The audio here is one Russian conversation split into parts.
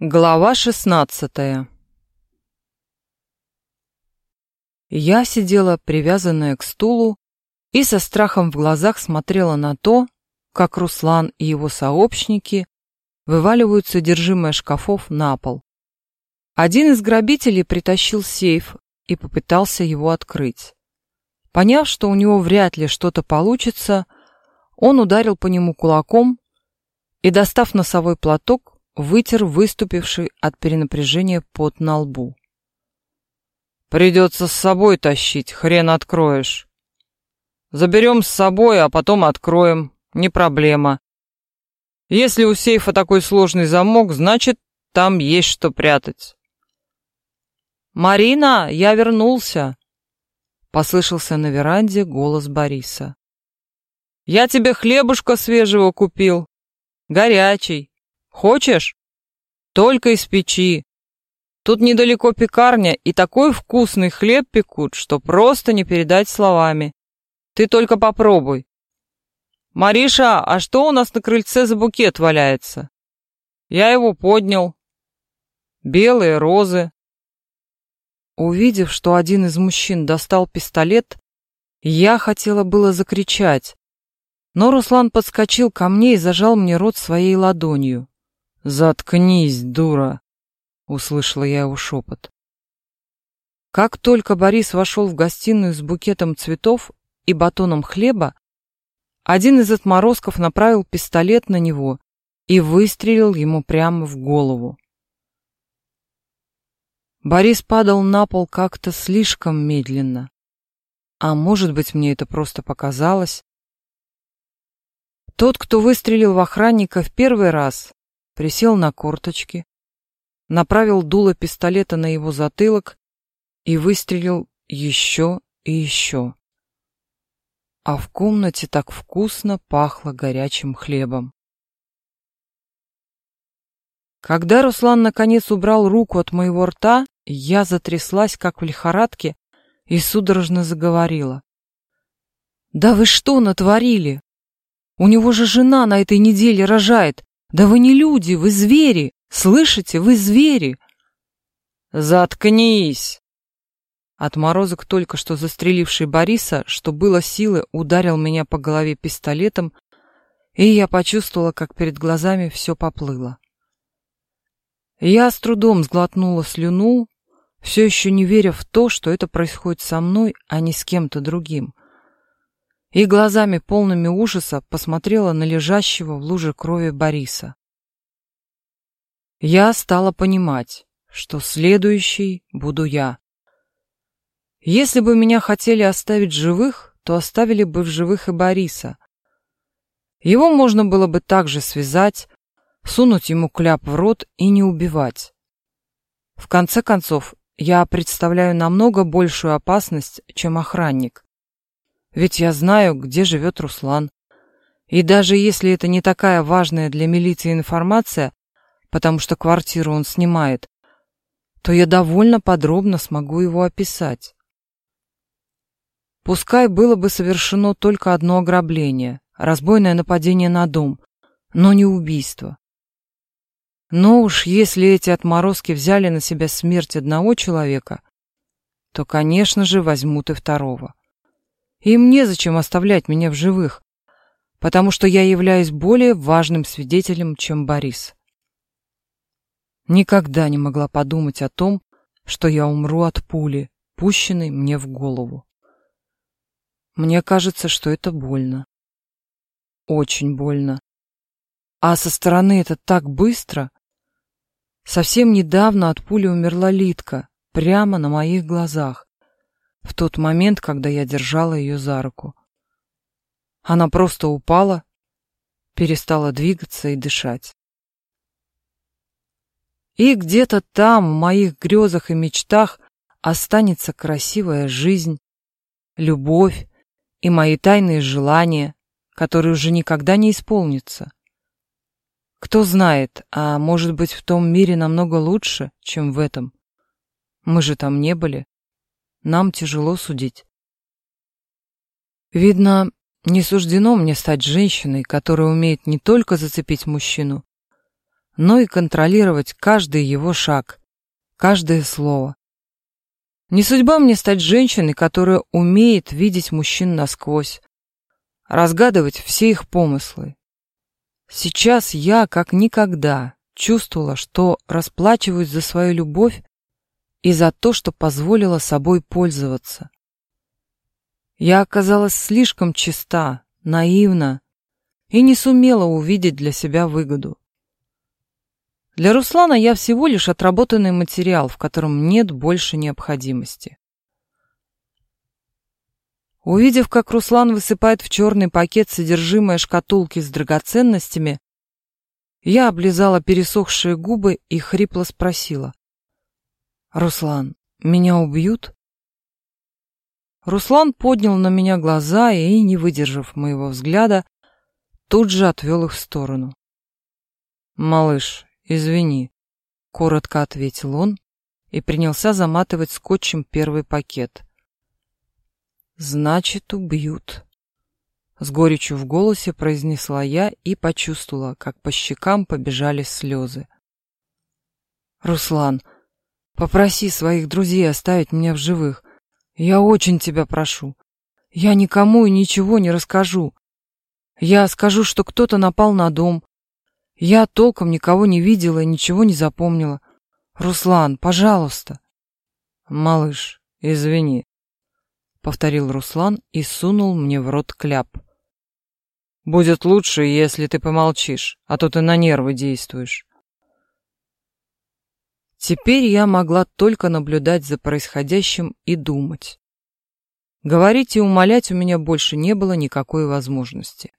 Глава шестнадцатая Я сидела, привязанная к стулу, и со страхом в глазах смотрела на то, как Руслан и его сообщники вываливают содержимое шкафов на пол. Один из грабителей притащил сейф и попытался его открыть. Поняв, что у него вряд ли что-то получится, он ударил по нему кулаком и, достав носовой платок, вытер выступивший от перенапряжения пот на лбу. «Придется с собой тащить, хрен откроешь. Заберем с собой, а потом откроем, не проблема. Если у сейфа такой сложный замок, значит, там есть что прятать». «Марина, я вернулся!» Послышался на веранде голос Бориса. «Я тебе хлебушка свежего купил. Горячий. Хочешь? Только из печи. Тут недалеко пекарня, и такой вкусный хлеб пекут, что просто не передать словами. Ты только попробуй. Мариша, а что у нас на крыльце за букет валяется? Я его поднял. Белые розы. Увидев, что один из мужчин достал пистолет, я хотела было закричать, но Руслан подскочил ко мне и зажал мне рот своей ладонью. «Заткнись, дура!» — услышала я его шепот. Как только Борис вошел в гостиную с букетом цветов и батоном хлеба, один из отморозков направил пистолет на него и выстрелил ему прямо в голову. Борис падал на пол как-то слишком медленно. А может быть, мне это просто показалось. Тот, кто выстрелил в охранника в первый раз, присел на корточки, направил дуло пистолета на его затылок и выстрелил еще и еще. А в комнате так вкусно пахло горячим хлебом. Когда Руслан наконец убрал руку от моего рта, я затряслась, как в лихорадке, и судорожно заговорила. «Да вы что натворили? У него же жена на этой неделе рожает. Да вы не люди, вы звери! Слышите, вы звери!» «Заткнись!» Отморозок, только что застреливший Бориса, что было силы, ударил меня по голове пистолетом, и я почувствовала, как перед глазами все поплыло. Я с трудом сглотнула слюну, все еще не веря в то, что это происходит со мной, а не с кем-то другим. И глазами полными ужаса посмотрела на лежащего в луже крови Бориса. Я стала понимать, что следующий буду я. Если бы меня хотели оставить живых, то оставили бы в живых и Бориса. Его можно было бы также связать, сунуть ему кляп в рот и не убивать. В конце концов, я представляю намного большую опасность, чем охранник. Ведь я знаю, где живет Руслан. И даже если это не такая важная для милиции информация, потому что квартиру он снимает, то я довольно подробно смогу его описать. Пускай было бы совершено только одно ограбление, разбойное нападение на дом, но не убийство. Но уж если эти отморозки взяли на себя смерть одного человека, то, конечно же, возьмут и второго. Им незачем оставлять меня в живых, потому что я являюсь более важным свидетелем, чем Борис. Никогда не могла подумать о том, что я умру от пули, пущенной мне в голову. Мне кажется, что это больно. Очень больно. А со стороны это так быстро. Совсем недавно от пули умерла Литка, прямо на моих глазах, в тот момент, когда я держала ее за руку. Она просто упала, перестала двигаться и дышать. И где-то там, в моих грезах и мечтах, останется красивая жизнь, любовь и мои тайные желания, которые уже никогда не исполнятся. Кто знает, а может быть в том мире намного лучше, чем в этом. Мы же там не были. Нам тяжело судить. Видно, не суждено мне стать женщиной, которая умеет не только зацепить мужчину, но и контролировать каждый его шаг, каждое слово. Не судьба мне стать женщиной, которая умеет видеть мужчин насквозь, разгадывать все их помыслы. Сейчас я, как никогда, чувствовала, что расплачиваюсь за свою любовь и за то, что позволила собой пользоваться. Я оказалась слишком чиста, наивна и не сумела увидеть для себя выгоду. Для Руслана я всего лишь отработанный материал, в котором нет больше необходимости. Увидев, как Руслан высыпает в черный пакет содержимое шкатулки с драгоценностями, я облизала пересохшие губы и хрипло спросила. «Руслан, меня убьют?» Руслан поднял на меня глаза и, не выдержав моего взгляда, тут же отвел их в сторону. «Малыш, извини», — коротко ответил он и принялся заматывать скотчем первый пакет. «Значит, убьют», — с горечью в голосе произнесла я и почувствовала, как по щекам побежали слезы. «Руслан, попроси своих друзей оставить меня в живых. Я очень тебя прошу. Я никому и ничего не расскажу. Я скажу, что кто-то напал на дом. Я толком никого не видела и ничего не запомнила. Руслан, пожалуйста. Малыш, извини, повторил Руслан и сунул мне в рот кляп. Будет лучше, если ты помолчишь, а то ты на нервы действуешь. Теперь я могла только наблюдать за происходящим и думать. Говорить и умолять у меня больше не было никакой возможности.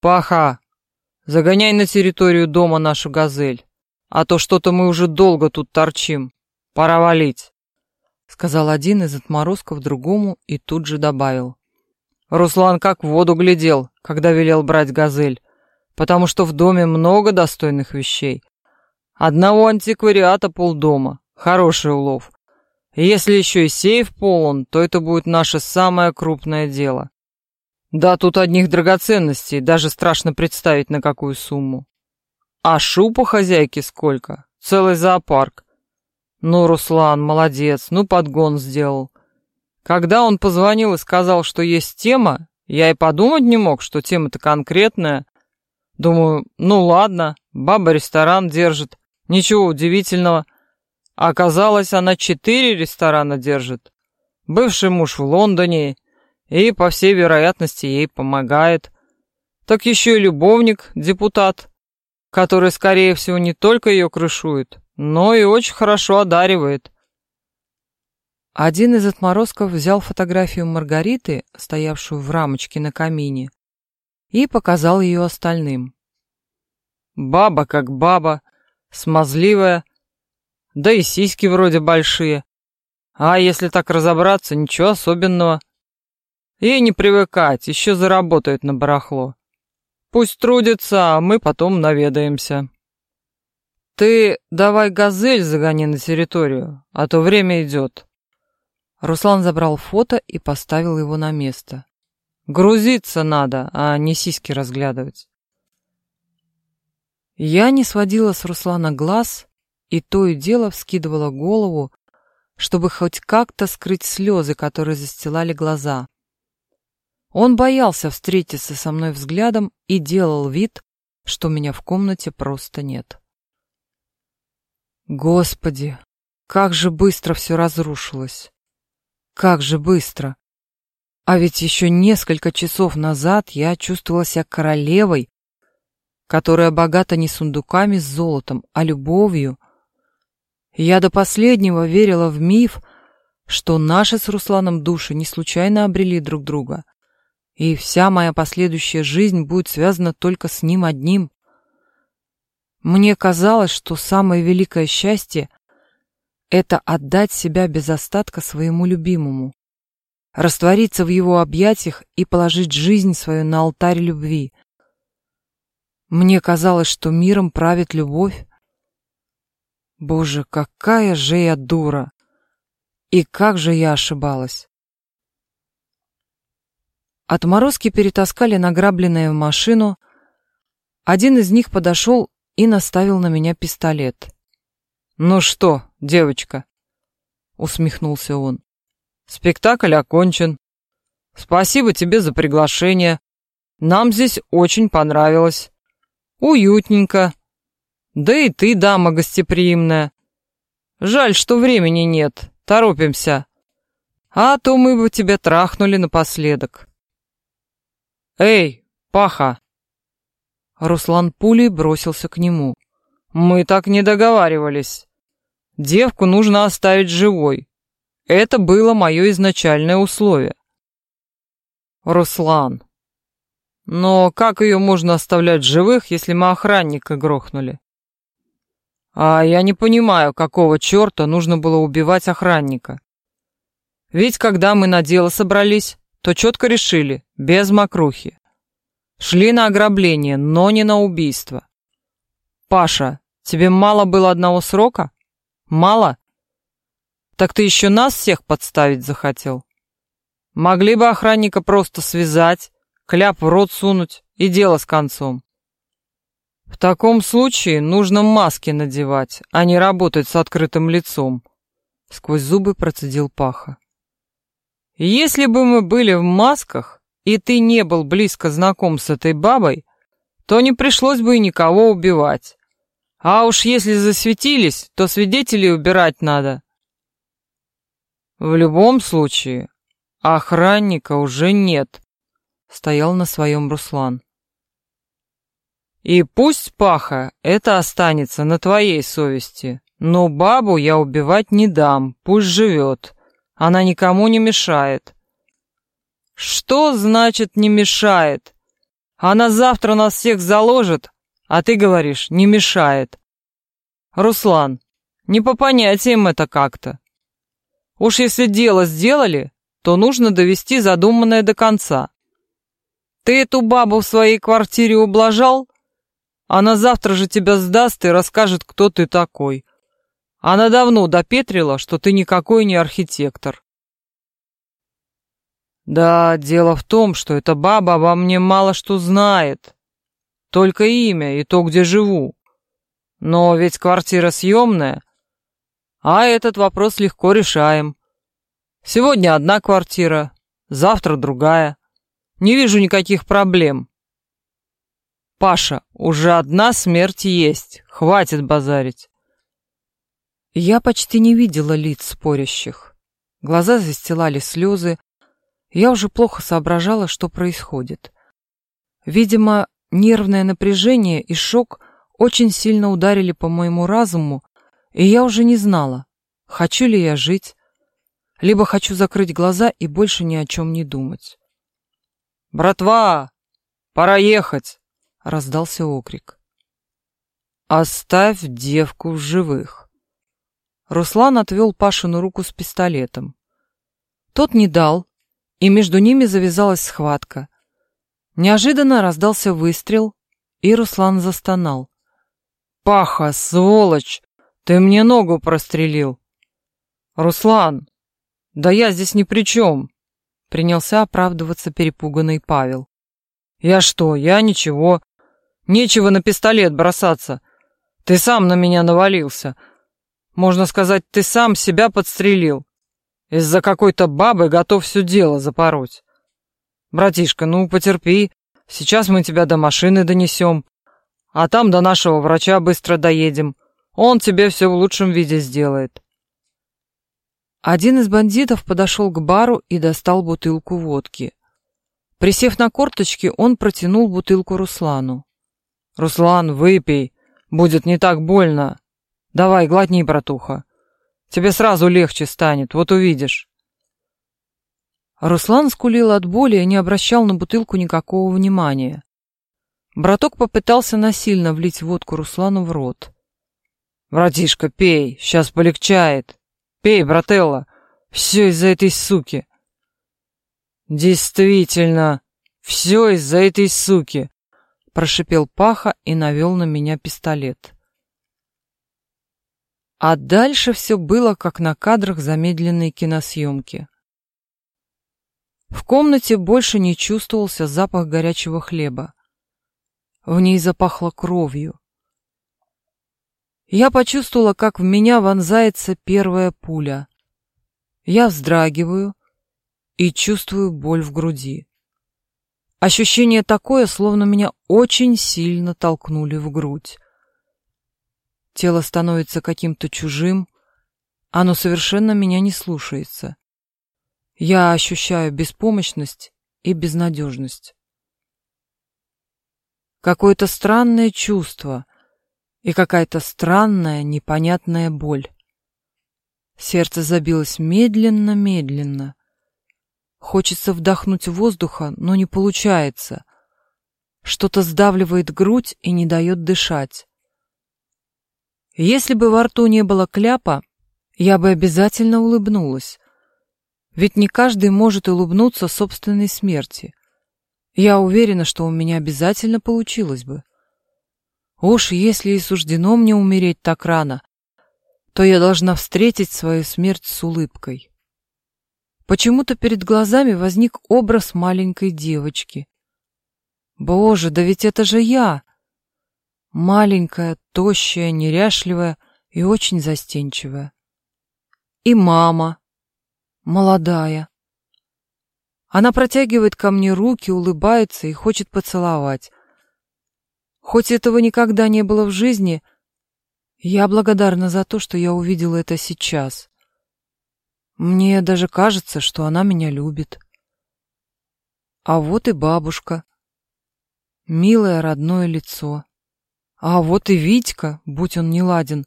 «Паха, загоняй на территорию дома нашу газель, а то что-то мы уже долго тут торчим. Пора валить», — сказал один из отморозков другому и тут же добавил. Руслан как в воду глядел, когда велел брать газель, потому что в доме много достойных вещей, Одного антиквариата полдома. Хороший улов. Если еще и сейф полон, то это будет наше самое крупное дело. Да, тут одних драгоценностей, даже страшно представить, на какую сумму. А шупа хозяйки сколько? Целый зоопарк. Ну, Руслан, молодец, ну подгон сделал. Когда он позвонил и сказал, что есть тема, я и подумать не мог, что тема-то конкретная. Думаю, ну ладно, баба ресторан держит, Ничего удивительного. Оказалось, она четыре ресторана держит. Бывший муж в Лондоне и, по всей вероятности, ей помогает. Так еще и любовник, депутат, который, скорее всего, не только ее крышует, но и очень хорошо одаривает. Один из отморозков взял фотографию Маргариты, стоявшую в рамочке на камине, и показал ее остальным. Баба как баба, смазливая, да и сиськи вроде большие. А если так разобраться, ничего особенного. И не привыкать, еще заработает на барахло. Пусть трудится, а мы потом наведаемся. Ты давай газель загони на территорию, а то время идет. Руслан забрал фото и поставил его на место. Грузиться надо, а не сиськи разглядывать. Я не сводила с Руслана глаз и то и дело вскидывала голову, чтобы хоть как-то скрыть слезы, которые застилали глаза. Он боялся встретиться со мной взглядом и делал вид, что меня в комнате просто нет. Господи, как же быстро все разрушилось! Как же быстро! А ведь еще несколько часов назад я чувствовала себя королевой которая богата не сундуками с золотом, а любовью. Я до последнего верила в миф, что наши с Русланом души не случайно обрели друг друга, и вся моя последующая жизнь будет связана только с ним одним. Мне казалось, что самое великое счастье — это отдать себя без остатка своему любимому, раствориться в его объятиях и положить жизнь свою на алтарь любви — мне казалось, что миром правит любовь. Боже, какая же я дура! И как же я ошибалась! Отморозки перетаскали награбленное в машину. Один из них подошел и наставил на меня пистолет. «Ну что, девочка?» — усмехнулся он. «Спектакль окончен. Спасибо тебе за приглашение. Нам здесь очень понравилось. Уютненько. Да и ты, дама гостеприимная. Жаль, что времени нет. Торопимся. А то мы бы тебя трахнули напоследок. Эй, Паха!» Руслан пулей бросился к нему. «Мы так не договаривались. Девку нужно оставить живой. Это было мое изначальное условие». «Руслан, но как ее можно оставлять живых, если мы охранника грохнули?» «А я не понимаю, какого черта нужно было убивать охранника. Ведь когда мы на дело собрались, то четко решили, без мокрухи. Шли на ограбление, но не на убийство. Паша, тебе мало было одного срока? Мало? Так ты еще нас всех подставить захотел? Могли бы охранника просто связать, кляп в рот сунуть и дело с концом. В таком случае нужно маски надевать, а не работать с открытым лицом. Сквозь зубы процедил Паха. Если бы мы были в масках, и ты не был близко знаком с этой бабой, то не пришлось бы и никого убивать. А уж если засветились, то свидетелей убирать надо. В любом случае, охранника уже нет, стоял на своем Руслан. И пусть, Паха, это останется на твоей совести, но бабу я убивать не дам, пусть живет. Она никому не мешает. Что значит не мешает? Она завтра нас всех заложит, а ты говоришь, не мешает. Руслан, не по понятиям это как-то. Уж если дело сделали, то нужно довести задуманное до конца. Ты эту бабу в своей квартире ублажал? Она завтра же тебя сдаст и расскажет, кто ты такой. Она давно допетрила, что ты никакой не архитектор. Да, дело в том, что эта баба обо мне мало что знает. Только имя и то, где живу. Но ведь квартира съемная. А этот вопрос легко решаем. Сегодня одна квартира, завтра другая. Не вижу никаких проблем. Паша, уже одна смерть есть. Хватит базарить. Я почти не видела лиц спорящих. Глаза застилали слезы, я уже плохо соображала, что происходит. Видимо, нервное напряжение и шок очень сильно ударили по моему разуму, и я уже не знала, хочу ли я жить, либо хочу закрыть глаза и больше ни о чем не думать. «Братва, пора ехать!» — раздался окрик. «Оставь девку в живых!» Руслан отвел Пашину руку с пистолетом. Тот не дал, и между ними завязалась схватка. Неожиданно раздался выстрел, и Руслан застонал. «Паха, сволочь! Ты мне ногу прострелил!» «Руслан! Да я здесь ни при чем!» Принялся оправдываться перепуганный Павел. «Я что? Я ничего. Нечего на пистолет бросаться. Ты сам на меня навалился. Можно сказать, ты сам себя подстрелил. Из-за какой-то бабы готов все дело запороть. Братишка, ну потерпи, сейчас мы тебя до машины донесем, а там до нашего врача быстро доедем. Он тебе все в лучшем виде сделает. Один из бандитов подошел к бару и достал бутылку водки. Присев на корточки, он протянул бутылку Руслану. «Руслан, выпей, будет не так больно. Давай, глотни, братуха. Тебе сразу легче станет, вот увидишь. Руслан скулил от боли и не обращал на бутылку никакого внимания. Браток попытался насильно влить водку Руслану в рот. «Братишка, пей, сейчас полегчает. Пей, брателла, все из-за этой суки». «Действительно, все из-за этой суки», — прошипел Паха и навел на меня пистолет. А дальше все было, как на кадрах замедленной киносъемки. В комнате больше не чувствовался запах горячего хлеба. В ней запахло кровью. Я почувствовала, как в меня вонзается первая пуля. Я вздрагиваю и чувствую боль в груди. Ощущение такое, словно меня очень сильно толкнули в грудь. Тело становится каким-то чужим, оно совершенно меня не слушается. Я ощущаю беспомощность и безнадежность. Какое-то странное чувство и какая-то странная непонятная боль. Сердце забилось медленно-медленно. Хочется вдохнуть воздуха, но не получается. Что-то сдавливает грудь и не дает дышать. Если бы во рту не было кляпа, я бы обязательно улыбнулась. Ведь не каждый может улыбнуться собственной смерти. Я уверена, что у меня обязательно получилось бы. Уж если и суждено мне умереть так рано, то я должна встретить свою смерть с улыбкой. Почему-то перед глазами возник образ маленькой девочки. Боже, да ведь это же я! Маленькая, тощая, неряшливая и очень застенчивая. И мама, молодая. Она протягивает ко мне руки, улыбается и хочет поцеловать. Хоть этого никогда не было в жизни, я благодарна за то, что я увидела это сейчас. Мне даже кажется, что она меня любит. А вот и бабушка. Милое родное лицо. А вот и Витька, будь он не ладен,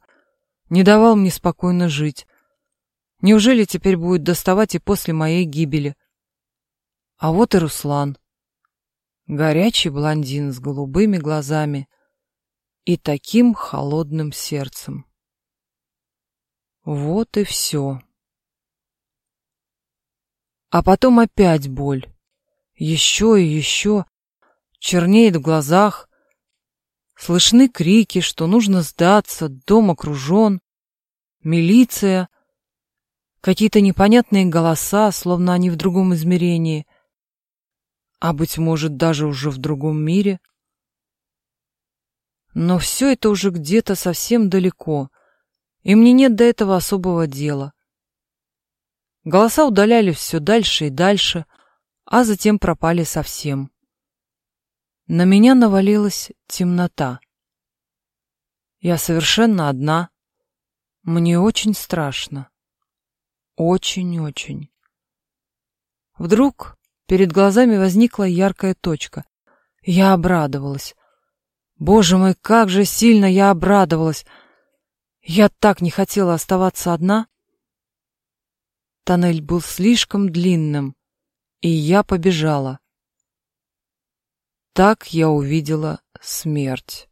не давал мне спокойно жить. Неужели теперь будет доставать и после моей гибели? А вот и Руслан. Горячий блондин с голубыми глазами и таким холодным сердцем. Вот и все. А потом опять боль. Еще и еще. Чернеет в глазах. Слышны крики, что нужно сдаться, дом окружен. Милиция. Какие-то непонятные голоса, словно они в другом измерении. А, быть может, даже уже в другом мире. Но все это уже где-то совсем далеко, и мне нет до этого особого дела. Голоса удалялись все дальше и дальше, а затем пропали совсем. На меня навалилась темнота. Я совершенно одна. Мне очень страшно. Очень-очень. Вдруг перед глазами возникла яркая точка. Я обрадовалась. Боже мой, как же сильно я обрадовалась! Я так не хотела оставаться одна. Тоннель был слишком длинным, и я побежала. Так я увидела смерть.